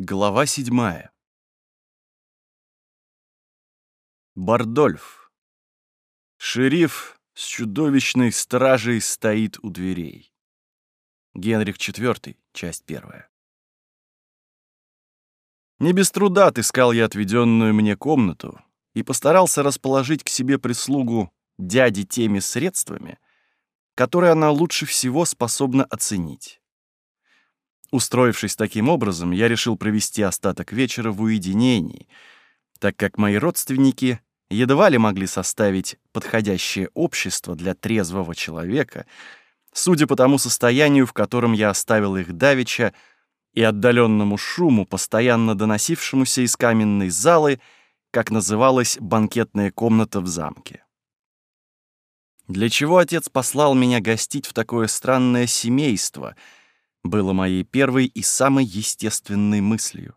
Глава седьмая. Бордольф. Шериф с чудовищной стражей стоит у дверей. Генрих IV, часть первая. Не без труда отыскал я отведенную мне комнату и постарался расположить к себе прислугу дяди теми средствами, которые она лучше всего способна оценить. Устроившись таким образом, я решил провести остаток вечера в уединении, так как мои родственники едва ли могли составить подходящее общество для трезвого человека, судя по тому состоянию, в котором я оставил их давеча, и отдаленному шуму, постоянно доносившемуся из каменной залы, как называлась банкетная комната в замке. Для чего отец послал меня гостить в такое странное семейство — было моей первой и самой естественной мыслью.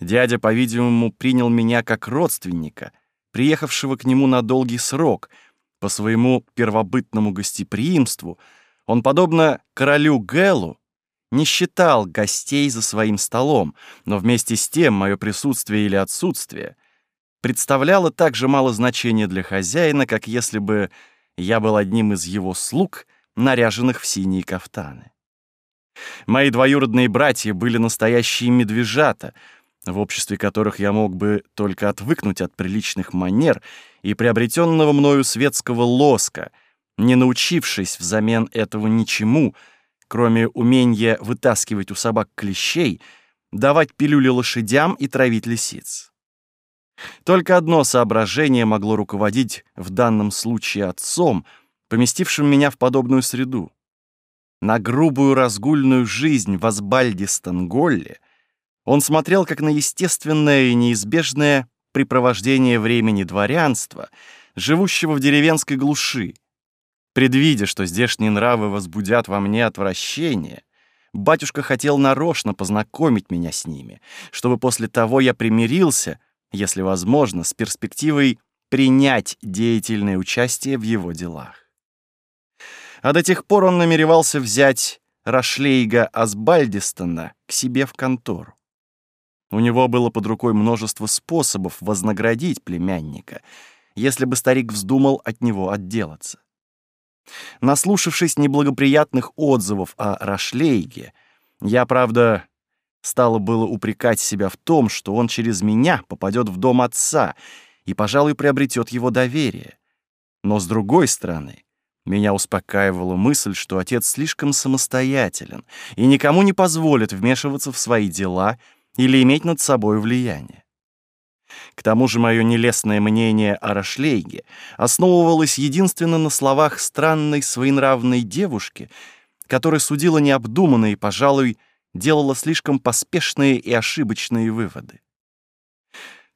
Дядя, по-видимому, принял меня как родственника, приехавшего к нему на долгий срок. По своему первобытному гостеприимству он, подобно королю Гэлу, не считал гостей за своим столом, но вместе с тем мое присутствие или отсутствие представляло так же мало значения для хозяина, как если бы я был одним из его слуг, наряженных в синие кафтаны. Мои двоюродные братья были настоящие медвежата, в обществе которых я мог бы только отвыкнуть от приличных манер и приобретенного мною светского лоска, не научившись взамен этого ничему, кроме умения вытаскивать у собак клещей, давать пилюли лошадям и травить лисиц. Только одно соображение могло руководить в данном случае отцом, поместившим меня в подобную среду на грубую разгульную жизнь в Асбальде-Стенголле, он смотрел как на естественное и неизбежное препровождение времени дворянства, живущего в деревенской глуши. Предвидя, что здешние нравы возбудят во мне отвращение, батюшка хотел нарочно познакомить меня с ними, чтобы после того я примирился, если возможно, с перспективой принять деятельное участие в его делах. А до тех пор он намеревался взять Рашлейга Асбальдистона к себе в контору. У него было под рукой множество способов вознаградить племянника, если бы старик вздумал от него отделаться. Наслушавшись неблагоприятных отзывов о Рашлейге, я, правда, стала было упрекать себя в том, что он через меня попадет в дом отца и, пожалуй, приобретет его доверие. Но, с другой стороны, меня успокаивала мысль, что отец слишком самостоятелен и никому не позволит вмешиваться в свои дела или иметь над собой влияние. К тому же мое нелестное мнение о Рашлейге основывалось единственно на словах странной своенравной девушки, которая судила необдуманно и, пожалуй, делала слишком поспешные и ошибочные выводы.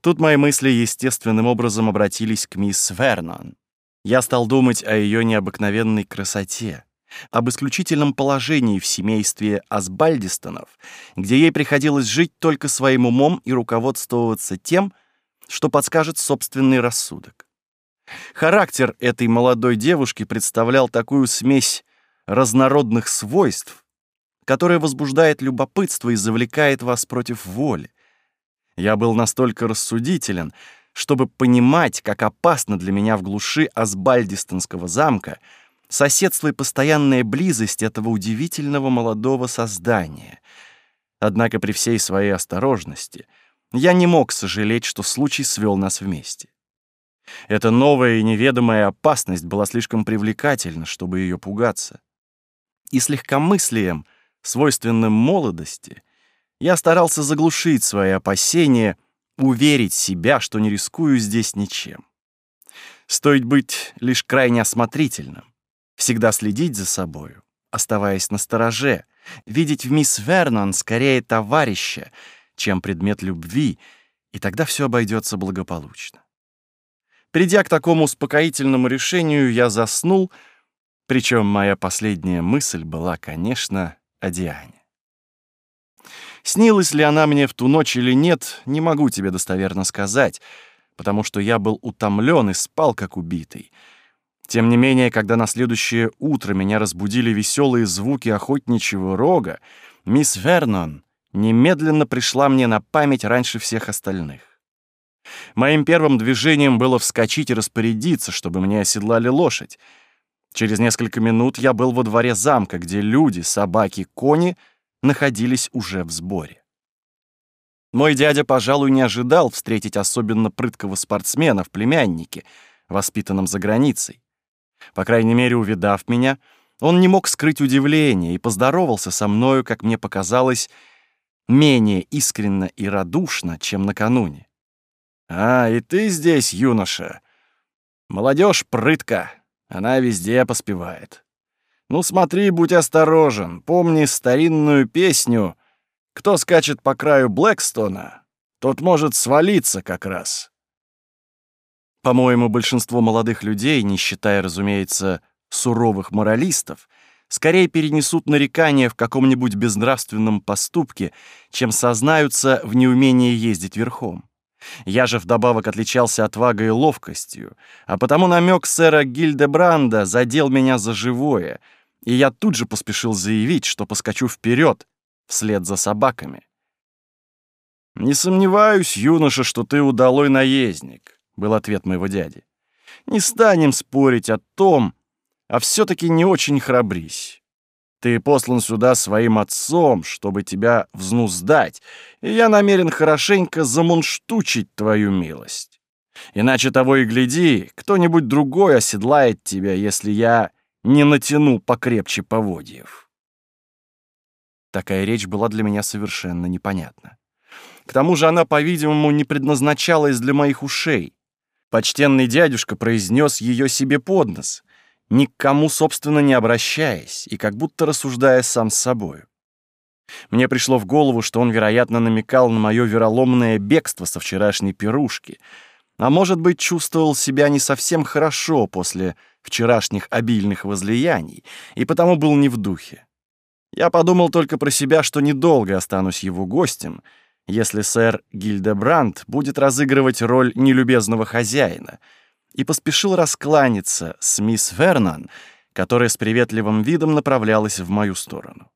Тут мои мысли естественным образом обратились к мисс Вернон. Я стал думать о ее необыкновенной красоте, об исключительном положении в семействе Асбальдистонов, где ей приходилось жить только своим умом и руководствоваться тем, что подскажет собственный рассудок. Характер этой молодой девушки представлял такую смесь разнородных свойств, которая возбуждает любопытство и завлекает вас против воли. Я был настолько рассудителен — чтобы понимать, как опасно для меня в глуши Асбальдистонского замка соседство и постоянная близость этого удивительного молодого создания. Однако при всей своей осторожности я не мог сожалеть, что случай свел нас вместе. Эта новая и неведомая опасность была слишком привлекательна, чтобы ее пугаться. И с легкомыслием, свойственным молодости, я старался заглушить свои опасения — уверить себя, что не рискую здесь ничем. Стоит быть лишь крайне осмотрительным, всегда следить за собою, оставаясь на стороже, видеть в мисс Вернон скорее товарища, чем предмет любви, и тогда все обойдется благополучно. Придя к такому успокоительному решению, я заснул, причем моя последняя мысль была, конечно, о Диане. Снилась ли она мне в ту ночь или нет, не могу тебе достоверно сказать, потому что я был утомлен и спал как убитый. Тем не менее, когда на следующее утро меня разбудили веселые звуки охотничьего рога, мисс Вернон немедленно пришла мне на память раньше всех остальных. Моим первым движением было вскочить и распорядиться, чтобы мне оседлали лошадь. Через несколько минут я был во дворе замка, где люди, собаки, кони — находились уже в сборе. Мой дядя, пожалуй, не ожидал встретить особенно прыткого спортсмена в племяннике, воспитанном за границей. По крайней мере, увидав меня, он не мог скрыть удивление и поздоровался со мною, как мне показалось, менее искренно и радушно, чем накануне. «А, и ты здесь, юноша. Молодежь прытка, она везде поспевает. Ну смотри, будь осторожен, помни старинную песню «Кто скачет по краю Блэкстона, тот может свалиться как раз». По-моему, большинство молодых людей, не считая, разумеется, суровых моралистов, скорее перенесут нарекания в каком-нибудь безнравственном поступке, чем сознаются в неумении ездить верхом. Я же вдобавок отличался отвагой и ловкостью, а потому намек сэра Гильдебранда задел меня за живое — и я тут же поспешил заявить, что поскочу вперед, вслед за собаками. «Не сомневаюсь, юноша, что ты удалой наездник», — был ответ моего дяди. «Не станем спорить о том, а все таки не очень храбрись. Ты послан сюда своим отцом, чтобы тебя взнуздать, и я намерен хорошенько замунштучить твою милость. Иначе того и гляди, кто-нибудь другой оседлает тебя, если я не натянул покрепче поводьев. Такая речь была для меня совершенно непонятна. К тому же она, по-видимому, не предназначалась для моих ушей. Почтенный дядюшка произнес ее себе под нос, ни к кому, собственно, не обращаясь и как будто рассуждая сам с собою. Мне пришло в голову, что он, вероятно, намекал на мое вероломное бегство со вчерашней пирушки — а может быть, чувствовал себя не совсем хорошо после вчерашних обильных возлияний и потому был не в духе. Я подумал только про себя, что недолго останусь его гостем, если сэр Гильдебранд будет разыгрывать роль нелюбезного хозяина, и поспешил раскланяться с мисс Вернан, которая с приветливым видом направлялась в мою сторону.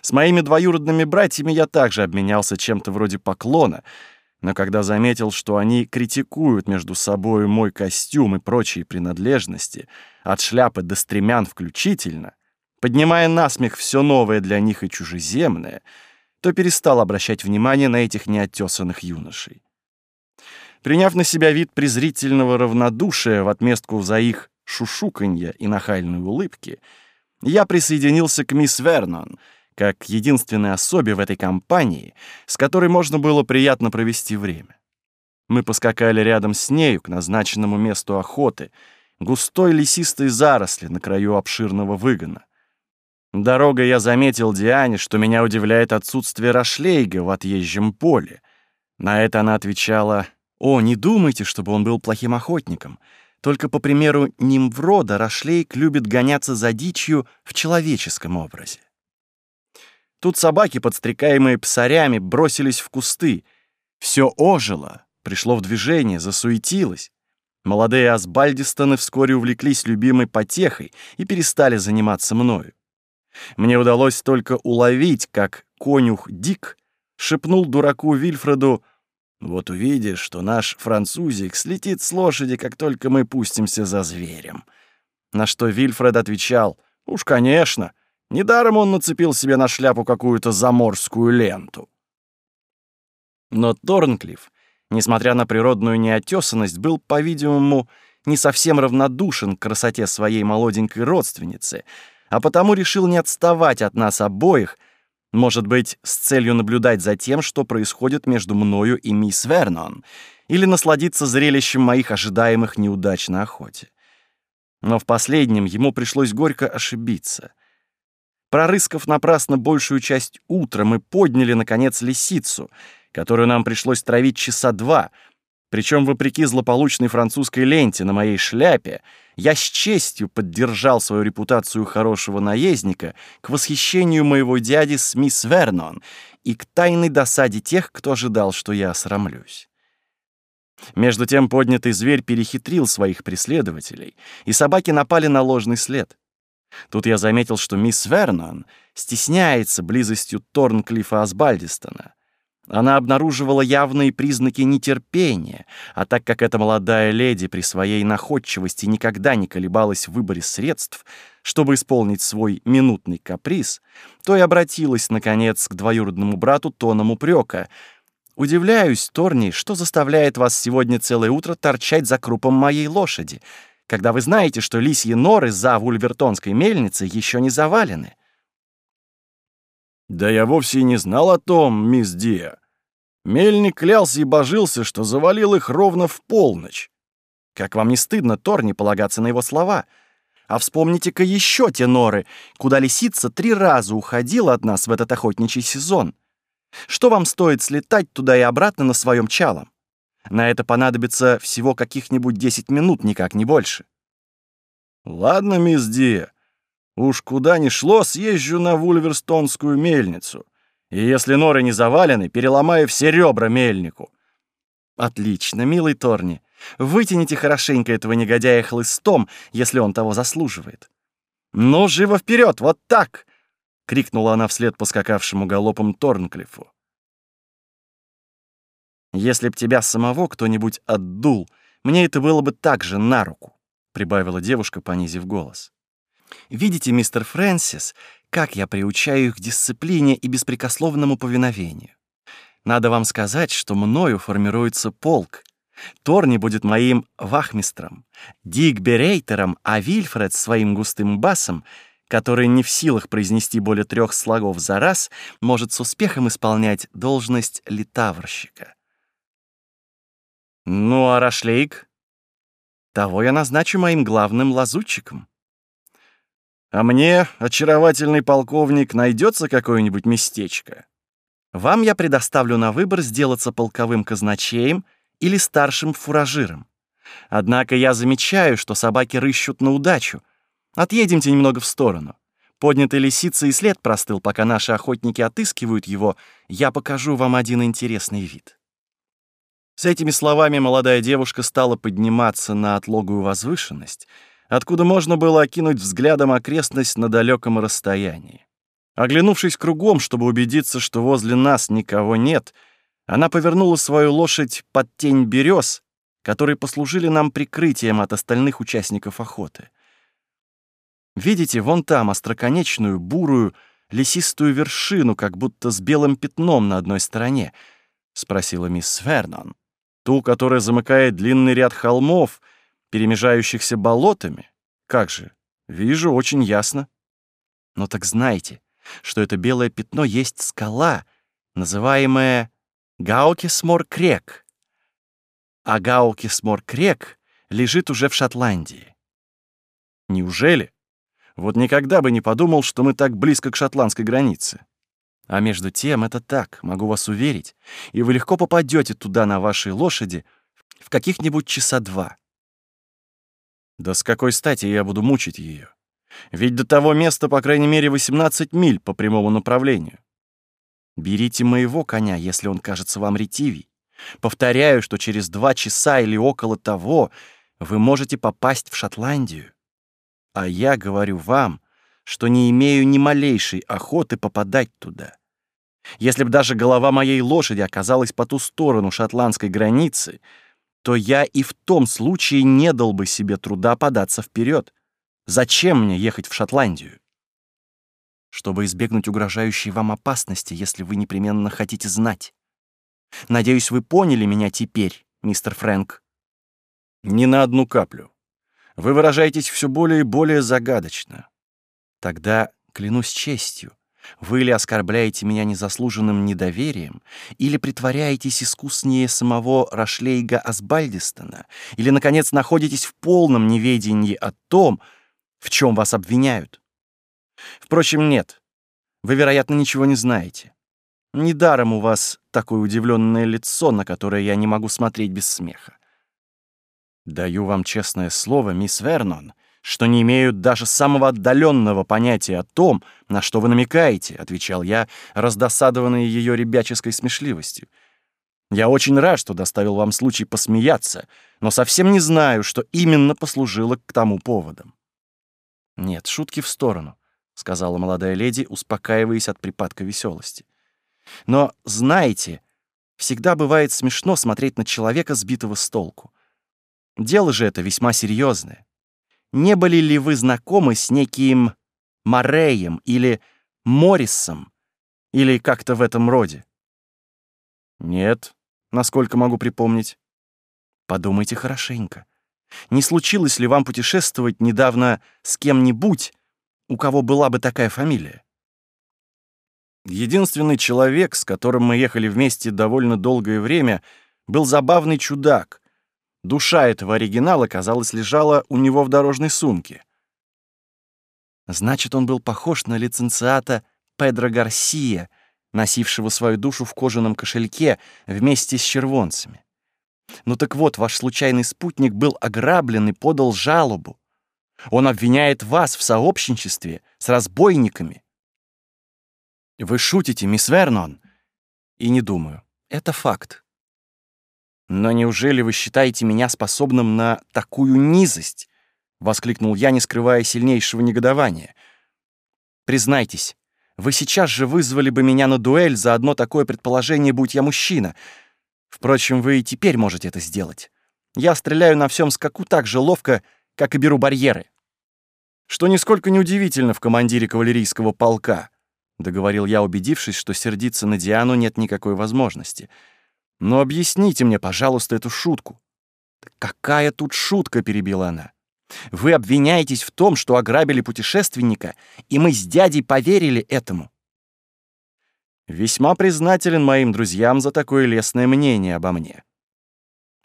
С моими двоюродными братьями я также обменялся чем-то вроде поклона — но когда заметил, что они критикуют между собой мой костюм и прочие принадлежности, от шляпы до стремян включительно, поднимая насмех все новое для них и чужеземное, то перестал обращать внимание на этих неотесанных юношей. Приняв на себя вид презрительного равнодушия в отместку за их шушуканье и нахальные улыбки, я присоединился к мисс Вернон — как единственной особе в этой компании, с которой можно было приятно провести время. Мы поскакали рядом с нею к назначенному месту охоты, густой лесистой заросли на краю обширного выгона. Дорогой я заметил Диане, что меня удивляет отсутствие рашлейга в отъезжем поле. На это она отвечала, «О, не думайте, чтобы он был плохим охотником. Только, по примеру Нимврода, рашлейк любит гоняться за дичью в человеческом образе». Тут собаки, подстрекаемые псарями, бросились в кусты. Все ожило, пришло в движение, засуетилось. Молодые асбальдистаны вскоре увлеклись любимой потехой и перестали заниматься мною. Мне удалось только уловить, как конюх Дик шепнул дураку Вильфреду «Вот увидишь, что наш французик слетит с лошади, как только мы пустимся за зверем». На что Вильфред отвечал «Уж, конечно, Недаром он нацепил себе на шляпу какую-то заморскую ленту. Но Торнклифф, несмотря на природную неотесанность, был, по-видимому, не совсем равнодушен к красоте своей молоденькой родственницы, а потому решил не отставать от нас обоих, может быть, с целью наблюдать за тем, что происходит между мною и мисс Вернон, или насладиться зрелищем моих ожидаемых неудач на охоте. Но в последнем ему пришлось горько ошибиться. Прорыскав напрасно большую часть утра, мы подняли, наконец, лисицу, которую нам пришлось травить часа два, причем, вопреки злополучной французской ленте на моей шляпе, я с честью поддержал свою репутацию хорошего наездника к восхищению моего дяди с мисс Вернон и к тайной досаде тех, кто ожидал, что я осрамлюсь. Между тем поднятый зверь перехитрил своих преследователей, и собаки напали на ложный след. Тут я заметил, что мисс Вернон стесняется близостью Торнклифа Асбальдистона. Она обнаруживала явные признаки нетерпения, а так как эта молодая леди при своей находчивости никогда не колебалась в выборе средств, чтобы исполнить свой минутный каприз, то и обратилась, наконец, к двоюродному брату тоном упрека. «Удивляюсь, Торни, что заставляет вас сегодня целое утро торчать за крупом моей лошади? когда вы знаете, что лисьи норы за Вульвертонской мельницей еще не завалены. Да я вовсе не знал о том, мисс Диа. Мельник клялся и божился, что завалил их ровно в полночь. Как вам не стыдно, Тор, полагаться на его слова? А вспомните-ка еще те норы, куда лисица три раза уходила от нас в этот охотничий сезон. Что вам стоит слетать туда и обратно на своем чалом? На это понадобится всего каких-нибудь 10 минут, никак не больше. Ладно, мисс Ди, уж куда ни шло, съезжу на Вульверстонскую мельницу. И если норы не завалены, переломаю все ребра мельнику. Отлично, милый Торни. Вытяните хорошенько этого негодяя хлыстом, если он того заслуживает. Ну, живо вперед, вот так! крикнула она вслед поскакавшему галопом Торнклифу. Если б тебя самого кто-нибудь отдул, мне это было бы так же на руку», — прибавила девушка, понизив голос. «Видите, мистер Фрэнсис, как я приучаю их к дисциплине и беспрекословному повиновению. Надо вам сказать, что мною формируется полк. Торни будет моим вахмистром, Дик Берейтером, а Вильфред своим густым басом, который не в силах произнести более трех слогов за раз, может с успехом исполнять должность литаврщика. Ну а Рашлейк? Того я назначу моим главным лазутчиком. А мне, очаровательный полковник, найдется какое-нибудь местечко? Вам я предоставлю на выбор сделаться полковым казначеем или старшим фуражиром. Однако я замечаю, что собаки рыщут на удачу. Отъедемте немного в сторону. Поднятый лисицы и след простыл, пока наши охотники отыскивают его, я покажу вам один интересный вид. С этими словами молодая девушка стала подниматься на отлогую возвышенность, откуда можно было окинуть взглядом окрестность на далеком расстоянии. Оглянувшись кругом, чтобы убедиться, что возле нас никого нет, она повернула свою лошадь под тень берез, которые послужили нам прикрытием от остальных участников охоты. Видите, вон там остроконечную, бурую, лесистую вершину, как будто с белым пятном на одной стороне —— спросила мисс Вернон ту, которая замыкает длинный ряд холмов, перемежающихся болотами? Как же? Вижу очень ясно. Но так знайте, что это белое пятно есть скала, называемая Гаукисмор-Крек. А Гаукисмор-Крек лежит уже в Шотландии. Неужели? Вот никогда бы не подумал, что мы так близко к шотландской границе. А между тем это так, могу вас уверить, и вы легко попадете туда на вашей лошади в каких-нибудь часа два. Да с какой стати я буду мучить ее? Ведь до того места, по крайней мере, 18 миль по прямому направлению. Берите моего коня, если он кажется вам ретивей. Повторяю, что через два часа или около того вы можете попасть в Шотландию. А я говорю вам, что не имею ни малейшей охоты попадать туда. Если бы даже голова моей лошади оказалась по ту сторону шотландской границы, то я и в том случае не дал бы себе труда податься вперед. Зачем мне ехать в Шотландию? Чтобы избегнуть угрожающей вам опасности, если вы непременно хотите знать. Надеюсь, вы поняли меня теперь, мистер Фрэнк. Ни на одну каплю. Вы выражаетесь все более и более загадочно. Тогда, клянусь честью, вы ли оскорбляете меня незаслуженным недоверием, или притворяетесь искуснее самого Рашлейга Асбальдистона, или, наконец, находитесь в полном неведении о том, в чем вас обвиняют? Впрочем, нет. Вы, вероятно, ничего не знаете. Недаром у вас такое удивленное лицо, на которое я не могу смотреть без смеха. Даю вам честное слово, мисс Вернон — что не имеют даже самого отдаленного понятия о том, на что вы намекаете», — отвечал я, раздосадованный ее ребяческой смешливостью. «Я очень рад, что доставил вам случай посмеяться, но совсем не знаю, что именно послужило к тому поводом». «Нет, шутки в сторону», — сказала молодая леди, успокаиваясь от припадка веселости. «Но, знаете, всегда бывает смешно смотреть на человека, сбитого с толку. Дело же это весьма серьезное не были ли вы знакомы с неким Мореем или Моррисом, или как-то в этом роде? Нет, насколько могу припомнить. Подумайте хорошенько. Не случилось ли вам путешествовать недавно с кем-нибудь, у кого была бы такая фамилия? Единственный человек, с которым мы ехали вместе довольно долгое время, был забавный чудак, Душа этого оригинала, казалось, лежала у него в дорожной сумке. Значит, он был похож на лиценциата Педро Гарсия, носившего свою душу в кожаном кошельке вместе с червонцами. Ну так вот, ваш случайный спутник был ограблен и подал жалобу. Он обвиняет вас в сообщничестве с разбойниками. Вы шутите, мисс Вернон? И не думаю. Это факт. «Но неужели вы считаете меня способным на такую низость?» — воскликнул я, не скрывая сильнейшего негодования. «Признайтесь, вы сейчас же вызвали бы меня на дуэль за одно такое предположение, будь я мужчина. Впрочем, вы и теперь можете это сделать. Я стреляю на всем скаку так же ловко, как и беру барьеры». «Что нисколько неудивительно в командире кавалерийского полка», — договорил я, убедившись, что сердиться на Диану нет никакой возможности — но объясните мне, пожалуйста, эту шутку». «Какая тут шутка?» — перебила она. «Вы обвиняетесь в том, что ограбили путешественника, и мы с дядей поверили этому». «Весьма признателен моим друзьям за такое лестное мнение обо мне».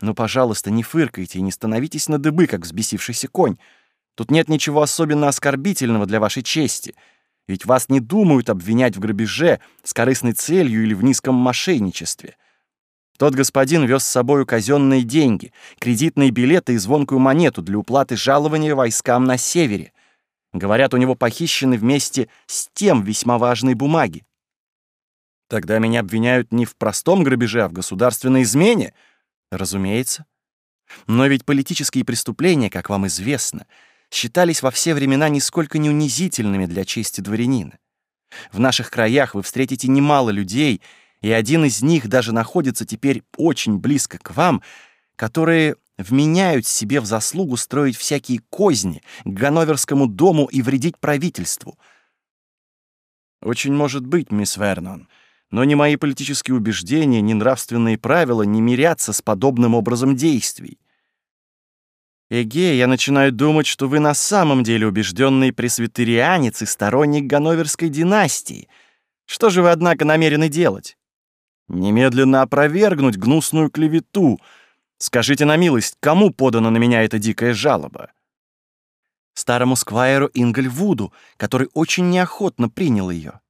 Но, пожалуйста, не фыркайте и не становитесь на дыбы, как взбесившийся конь. Тут нет ничего особенно оскорбительного для вашей чести». Ведь вас не думают обвинять в грабеже с корыстной целью или в низком мошенничестве. Тот господин вез с собой казенные деньги, кредитные билеты и звонкую монету для уплаты жалования войскам на севере. Говорят, у него похищены вместе с тем весьма важные бумаги. Тогда меня обвиняют не в простом грабеже, а в государственной измене. Разумеется. Но ведь политические преступления, как вам известно, считались во все времена нисколько не унизительными для чести дворянина. В наших краях вы встретите немало людей — и один из них даже находится теперь очень близко к вам, которые вменяют себе в заслугу строить всякие козни к Ганноверскому дому и вредить правительству. Очень может быть, мисс Вернон, но ни мои политические убеждения, ни нравственные правила не мирятся с подобным образом действий. Эге, я начинаю думать, что вы на самом деле убежденный пресвитерианец и сторонник Ганноверской династии. Что же вы, однако, намерены делать? Немедленно опровергнуть гнусную клевету. Скажите на милость, кому подана на меня эта дикая жалоба? Старому Сквайеру Ингельвуду, который очень неохотно принял ее.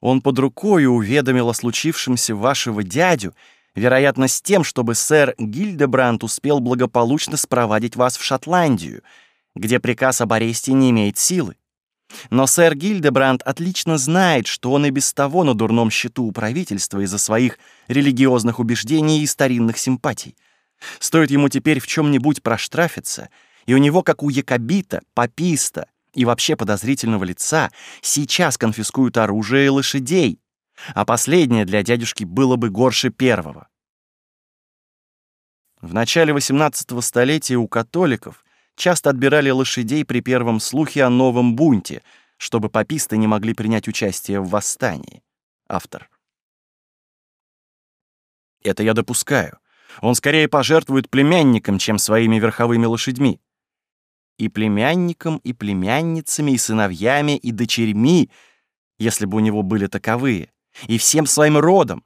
Он под рукою уведомил о случившемся вашего дядю, вероятно, с тем, чтобы сэр Гильдебранд успел благополучно спровадить вас в Шотландию, где приказ об аресте не имеет силы. Но сэр Гильдебранд отлично знает, что он и без того на дурном счету у правительства из-за своих религиозных убеждений и старинных симпатий. Стоит ему теперь в чем-нибудь проштрафиться, и у него, как у якобита, паписта и вообще подозрительного лица, сейчас конфискуют оружие и лошадей, а последнее для дядюшки было бы горше первого. В начале XVIII столетия у католиков часто отбирали лошадей при первом слухе о новом бунте, чтобы пописты не могли принять участие в восстании. Автор. Это я допускаю. Он скорее пожертвует племянником, чем своими верховыми лошадьми. И племянником, и племянницами, и сыновьями, и дочерьми, если бы у него были таковые, и всем своим родом.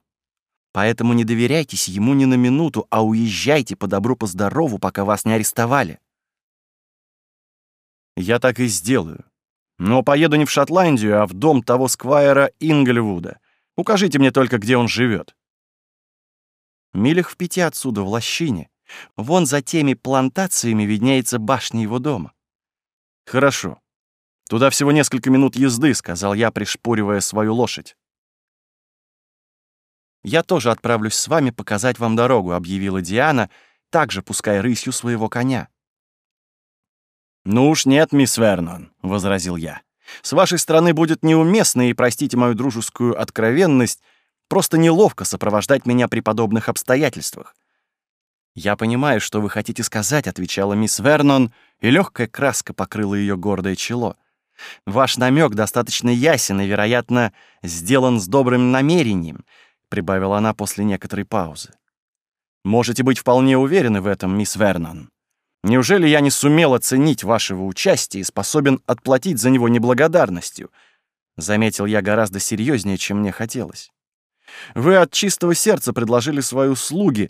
Поэтому не доверяйтесь ему ни на минуту, а уезжайте по добру, по пока вас не арестовали я так и сделаю. Но поеду не в Шотландию, а в дом того сквайра Инглевуда. Укажите мне только, где он живет. Милях в пяти отсюда, в лощине. Вон за теми плантациями виднеется башня его дома. Хорошо. Туда всего несколько минут езды, сказал я, пришпоривая свою лошадь. Я тоже отправлюсь с вами показать вам дорогу, объявила Диана, также пуская рысью своего коня. «Ну уж нет, мисс Вернон», — возразил я. «С вашей стороны будет неуместно, и простите мою дружескую откровенность, просто неловко сопровождать меня при подобных обстоятельствах». «Я понимаю, что вы хотите сказать», — отвечала мисс Вернон, и легкая краска покрыла ее гордое чело. «Ваш намек достаточно ясен и, вероятно, сделан с добрым намерением», — прибавила она после некоторой паузы. «Можете быть вполне уверены в этом, мисс Вернон. Неужели я не сумел оценить вашего участия и способен отплатить за него неблагодарностью?» Заметил я гораздо серьезнее, чем мне хотелось. «Вы от чистого сердца предложили свои услуги,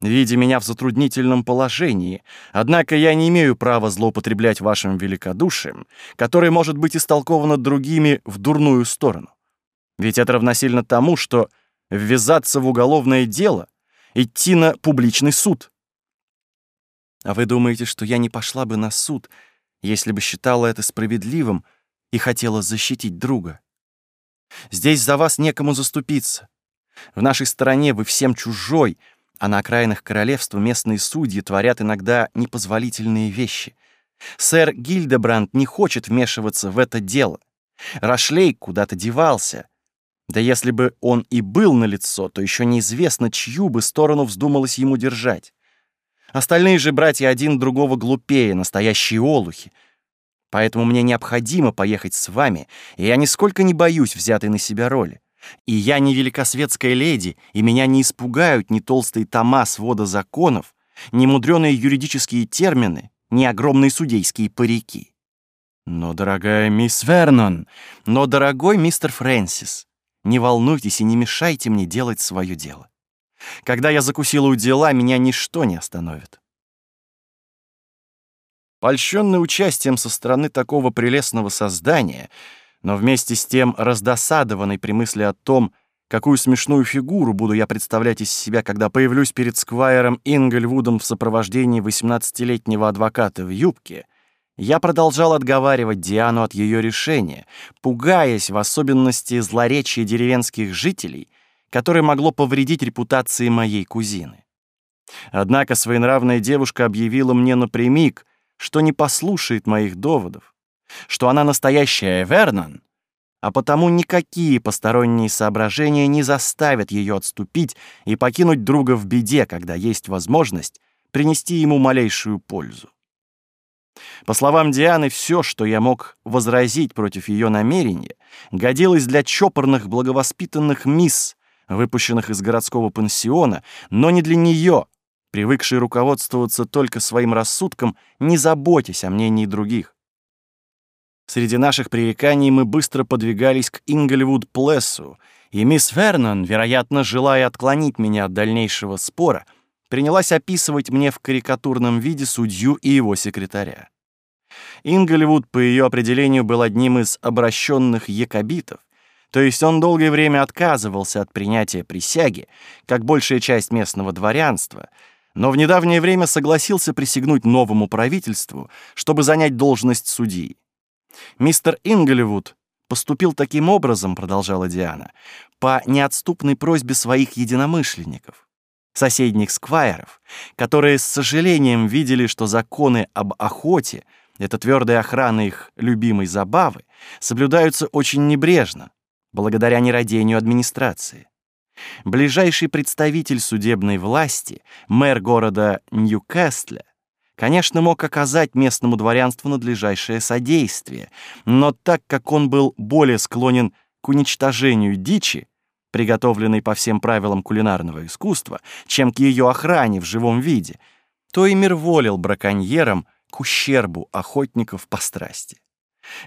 видя меня в затруднительном положении, однако я не имею права злоупотреблять вашим великодушием, которое может быть истолковано другими в дурную сторону. Ведь это равносильно тому, что ввязаться в уголовное дело, идти на публичный суд — а вы думаете, что я не пошла бы на суд, если бы считала это справедливым и хотела защитить друга? Здесь за вас некому заступиться. В нашей стране вы всем чужой, а на окраинах королевства местные судьи творят иногда непозволительные вещи. Сэр Гильдебранд не хочет вмешиваться в это дело. Рашлей куда-то девался. Да если бы он и был на лицо, то еще неизвестно, чью бы сторону вздумалось ему держать. Остальные же братья один другого глупее, настоящие олухи. Поэтому мне необходимо поехать с вами, и я нисколько не боюсь взятой на себя роли. И я не великосветская леди, и меня не испугают ни толстые тома свода законов, ни мудреные юридические термины, ни огромные судейские парики. Но, дорогая мисс Вернон, но, дорогой мистер Фрэнсис, не волнуйтесь и не мешайте мне делать свое дело. Когда я закусила у дела, меня ничто не остановит. Польщенный участием со стороны такого прелестного создания, но вместе с тем раздосадованный при мысли о том, какую смешную фигуру буду я представлять из себя, когда появлюсь перед Сквайером Ингельвудом в сопровождении 18-летнего адвоката в юбке, я продолжал отговаривать Диану от ее решения, пугаясь в особенности злоречия деревенских жителей, которое могло повредить репутации моей кузины. Однако своенравная девушка объявила мне напрямик, что не послушает моих доводов, что она настоящая Вернон, а потому никакие посторонние соображения не заставят ее отступить и покинуть друга в беде, когда есть возможность принести ему малейшую пользу. По словам Дианы, все, что я мог возразить против ее намерения, годилось для чопорных благовоспитанных мисс, выпущенных из городского пансиона, но не для нее, привыкшей руководствоваться только своим рассудком, не заботясь о мнении других. Среди наших пререканий мы быстро подвигались к Ингельвуд-Плессу, и мисс Фернан, вероятно, желая отклонить меня от дальнейшего спора, принялась описывать мне в карикатурном виде судью и его секретаря. Ингельвуд, по ее определению, был одним из обращенных якобитов — то есть он долгое время отказывался от принятия присяги, как большая часть местного дворянства, но в недавнее время согласился присягнуть новому правительству, чтобы занять должность судьи. Мистер Инглевуд поступил таким образом, продолжала Диана, по неотступной просьбе своих единомышленников, соседних сквайров, которые с сожалением видели, что законы об охоте, это твердая охрана их любимой забавы, соблюдаются очень небрежно, благодаря нерадению администрации. Ближайший представитель судебной власти, мэр города Ньюкасля, конечно, мог оказать местному дворянству надлежащее содействие, но так как он был более склонен к уничтожению дичи, приготовленной по всем правилам кулинарного искусства, чем к ее охране в живом виде, то и мирволил браконьерам к ущербу охотников по страсти.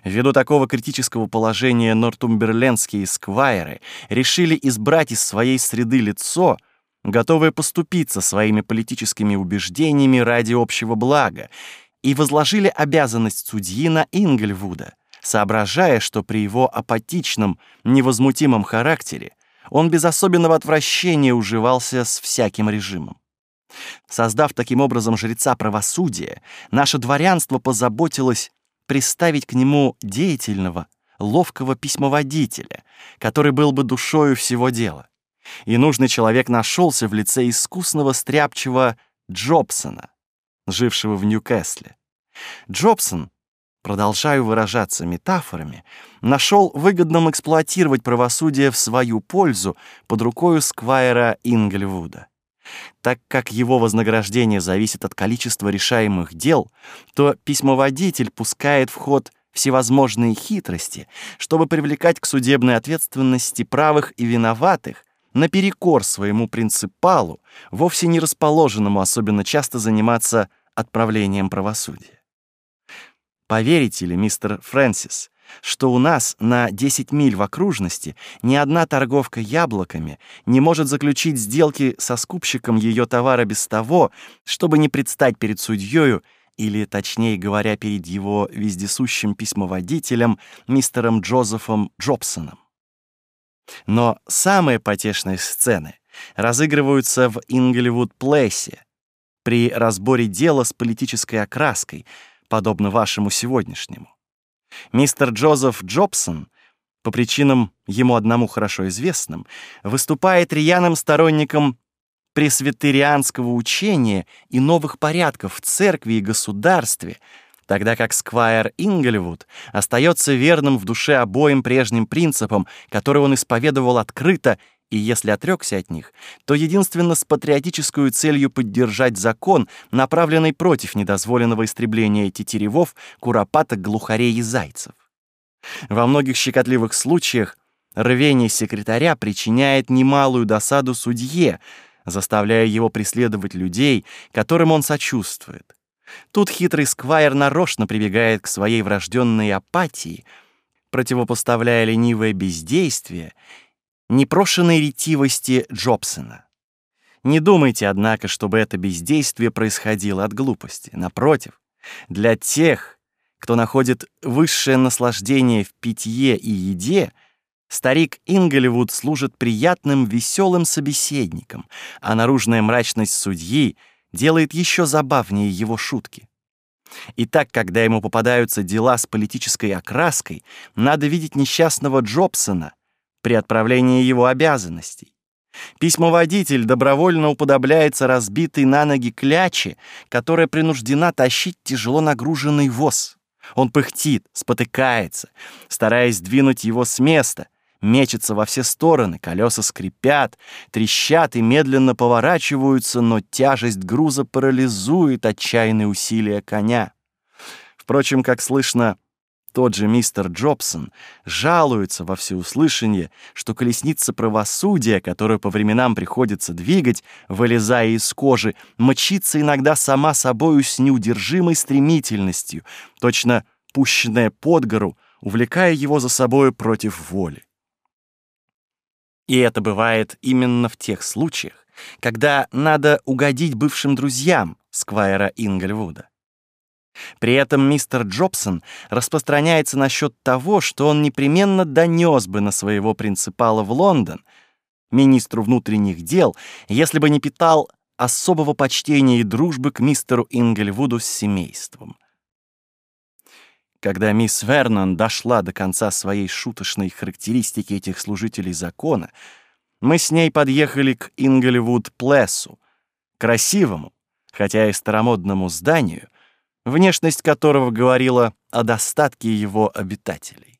Ввиду такого критического положения нортумберлендские сквайры решили избрать из своей среды лицо, готовое поступиться своими политическими убеждениями ради общего блага, и возложили обязанность судьи на Ингельвуда, соображая, что при его апатичном, невозмутимом характере он без особенного отвращения уживался с всяким режимом. Создав таким образом жреца правосудия, наше дворянство позаботилось представить к нему деятельного, ловкого письмоводителя, который был бы душою всего дела. И нужный человек нашелся в лице искусного стряпчего Джобсона, жившего в Ньюкасле. Джобсон, продолжаю выражаться метафорами, нашел выгодным эксплуатировать правосудие в свою пользу под рукой Сквайра Инглевуда. Так как его вознаграждение зависит от количества решаемых дел, то письмоводитель пускает в ход всевозможные хитрости, чтобы привлекать к судебной ответственности правых и виноватых, на перекор своему принципалу, вовсе не расположенному особенно часто заниматься отправлением правосудия. Поверите ли, мистер Фрэнсис, что у нас на 10 миль в окружности ни одна торговка яблоками не может заключить сделки со скупщиком ее товара без того, чтобы не предстать перед судьёю или, точнее говоря, перед его вездесущим письмоводителем мистером Джозефом Джобсоном. Но самые потешные сцены разыгрываются в Инглевуд-Плейсе при разборе дела с политической окраской, подобно вашему сегодняшнему. Мистер Джозеф Джобсон, по причинам ему одному хорошо известным, выступает рьяным сторонником пресвитерианского учения и новых порядков в церкви и государстве, тогда как Сквайр Ингельвуд остается верным в душе обоим прежним принципам, которые он исповедовал открыто и если отрекся от них, то единственно с патриотической целью поддержать закон, направленный против недозволенного истребления тетеревов, куропаток, глухарей и зайцев. Во многих щекотливых случаях рвение секретаря причиняет немалую досаду судье, заставляя его преследовать людей, которым он сочувствует. Тут хитрый сквайр нарочно прибегает к своей врожденной апатии, противопоставляя ленивое бездействие — непрошенной ретивости Джобсона. Не думайте, однако, чтобы это бездействие происходило от глупости. Напротив, для тех, кто находит высшее наслаждение в питье и еде, старик Инголевуд служит приятным, веселым собеседником, а наружная мрачность судьи делает еще забавнее его шутки. И так, когда ему попадаются дела с политической окраской, надо видеть несчастного Джобсона, при отправлении его обязанностей. Письмоводитель добровольно уподобляется разбитой на ноги кляче, которая принуждена тащить тяжело нагруженный воз. Он пыхтит, спотыкается, стараясь двинуть его с места — мечется во все стороны, колеса скрипят, трещат и медленно поворачиваются, но тяжесть груза парализует отчаянные усилия коня. Впрочем, как слышно, тот же мистер Джобсон жалуется во всеуслышание, что колесница правосудия, которую по временам приходится двигать, вылезая из кожи, мчится иногда сама собою с неудержимой стремительностью, точно пущенная под гору, увлекая его за собою против воли. И это бывает именно в тех случаях, когда надо угодить бывшим друзьям Сквайра Ингельвуда. При этом мистер Джобсон распространяется насчет того, что он непременно донес бы на своего принципала в Лондон, министру внутренних дел, если бы не питал особого почтения и дружбы к мистеру Ингельвуду с семейством. Когда мисс Вернон дошла до конца своей шуточной характеристики этих служителей закона, мы с ней подъехали к Ингельвуд-Плесу, красивому, хотя и старомодному зданию — внешность которого говорила о достатке его обитателей.